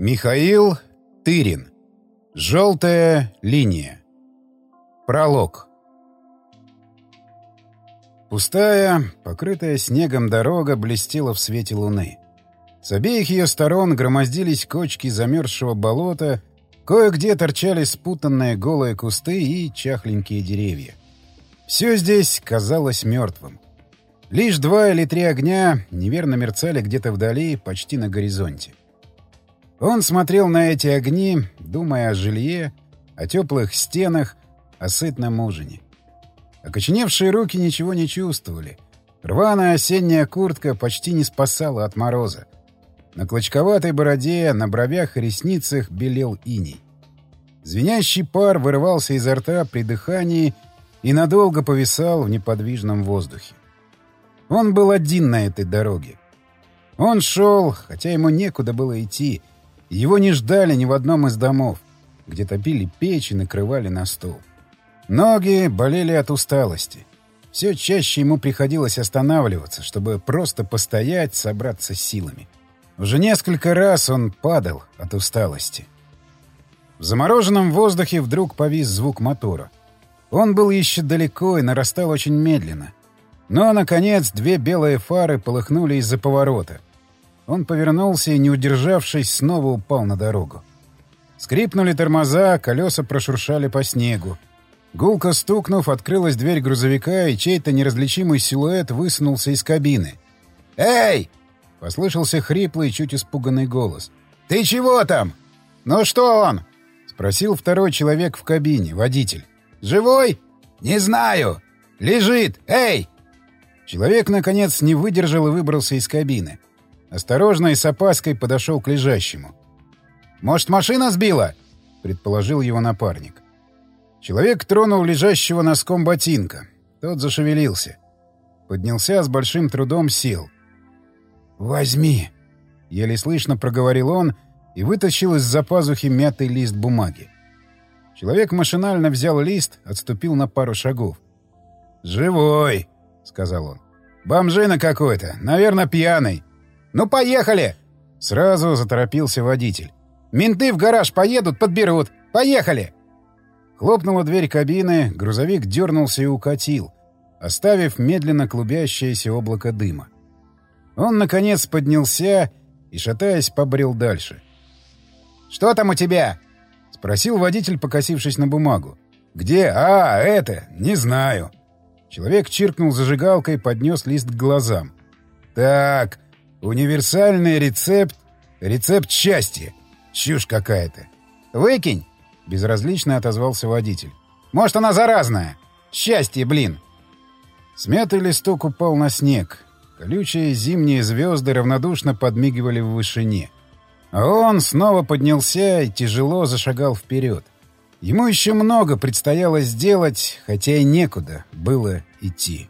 Михаил Тырин. Желтая линия. Пролог. Пустая, покрытая снегом дорога блестела в свете луны. С обеих ее сторон громоздились кочки замерзшего болота, кое-где торчали спутанные голые кусты и чахленькие деревья. Все здесь казалось мертвым. Лишь два или три огня неверно мерцали где-то вдали, почти на горизонте. Он смотрел на эти огни, думая о жилье, о теплых стенах, о сытном ужине. Окоченевшие руки ничего не чувствовали. Рваная осенняя куртка почти не спасала от мороза. На клочковатой бороде, на бровях и ресницах белел иней. Звенящий пар вырывался изо рта при дыхании и надолго повисал в неподвижном воздухе. Он был один на этой дороге. Он шел, хотя ему некуда было идти, его не ждали ни в одном из домов, где топили печь и накрывали на стол. Ноги болели от усталости. Все чаще ему приходилось останавливаться, чтобы просто постоять, собраться с силами. Уже несколько раз он падал от усталости. В замороженном воздухе вдруг повис звук мотора. Он был еще далеко и нарастал очень медленно. Но, наконец, две белые фары полыхнули из-за поворота — он повернулся и, не удержавшись, снова упал на дорогу. Скрипнули тормоза, колеса прошуршали по снегу. Гулко стукнув, открылась дверь грузовика, и чей-то неразличимый силуэт высунулся из кабины. «Эй!» — послышался хриплый, чуть испуганный голос. «Ты чего там? Ну что он?» — спросил второй человек в кабине, водитель. «Живой? Не знаю. Лежит. Эй!» Человек, наконец, не выдержал и выбрался из кабины. Осторожно и с опаской подошел к лежащему. «Может, машина сбила?» — предположил его напарник. Человек тронул лежащего носком ботинка. Тот зашевелился. Поднялся с большим трудом, сел. «Возьми!» — еле слышно проговорил он и вытащил из-за пазухи мятый лист бумаги. Человек машинально взял лист, отступил на пару шагов. «Живой!» — сказал он. «Бомжина какой-то, наверное, пьяный. «Ну, поехали!» Сразу заторопился водитель. «Менты в гараж поедут, подберут! Поехали!» Хлопнула дверь кабины, грузовик дернулся и укатил, оставив медленно клубящееся облако дыма. Он, наконец, поднялся и, шатаясь, побрел дальше. «Что там у тебя?» — спросил водитель, покосившись на бумагу. «Где? А, это? Не знаю». Человек чиркнул зажигалкой, поднес лист к глазам. «Так, Универсальный рецепт... Рецепт счастья. Чушь какая-то. «Выкинь!» — безразлично отозвался водитель. «Может, она заразная? Счастье, блин!» Смятый листок упал на снег. Колючие зимние звезды равнодушно подмигивали в вышине. А он снова поднялся и тяжело зашагал вперед. Ему еще много предстояло сделать, хотя и некуда было идти.